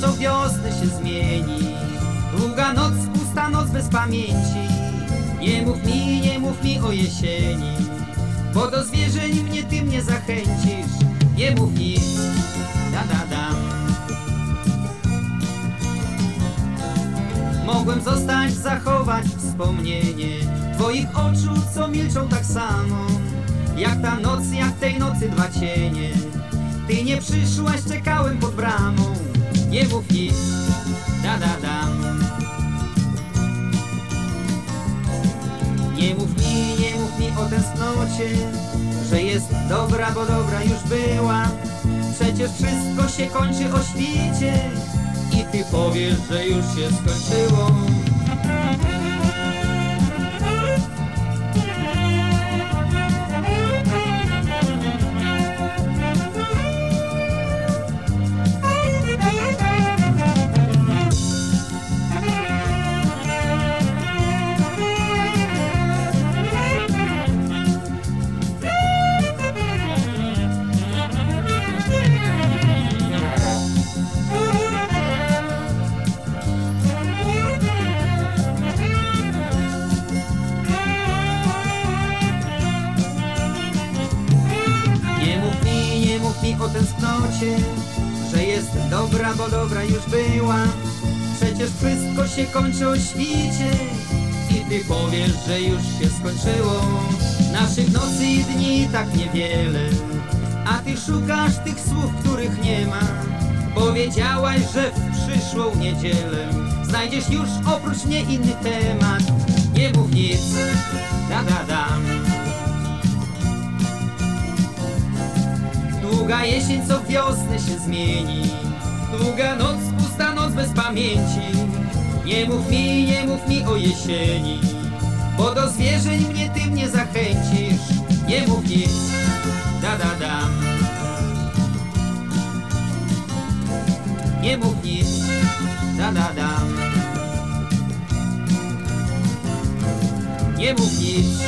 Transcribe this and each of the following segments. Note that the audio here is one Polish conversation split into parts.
co wiosnę się zmieni. Długa noc, pusta noc bez pamięci. Nie mów mi, nie mów mi o jesieni Bo do zwierzeń mnie tym nie zachęcisz. Nie mów nic, da da dam Mogłem zostać, zachować wspomnienie Twoich oczu, co milczą tak samo Jak ta noc, jak tej nocy dwa cienie. Ty nie przyszłaś, czekałem pod bramą Nie mów nic, da da dam Nie mów mi, nie mów mi o tęsknocie Że jest dobra, bo dobra już była. Przecież wszystko się kończy o świcie I ty powiesz, że już się skończyło mów mi o tęsknocie Że jest dobra, bo dobra już była. Przecież wszystko się kończy o świcie. I ty powiesz, że już się skończyło. Naszych nocy i dni tak niewiele. A ty szukasz tych słów, których nie ma. Powiedziałaś, że w przyszłą niedzielę. Znajdziesz już oprócz mnie inny temat. Nie mów Długa jesień, co wiosnę się zmieni. Długa noc, pusta noc bez pamięci. Nie mów mi, nie mów mi o jesieni Bo do zwierzeń mnie tym nie zachęcisz. Nie mów nic, da da dam Nie mów nic, da da dam Nie mów nic,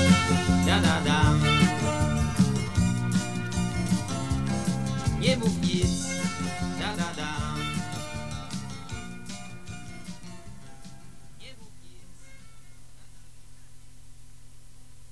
da da E kids. Da, da, da.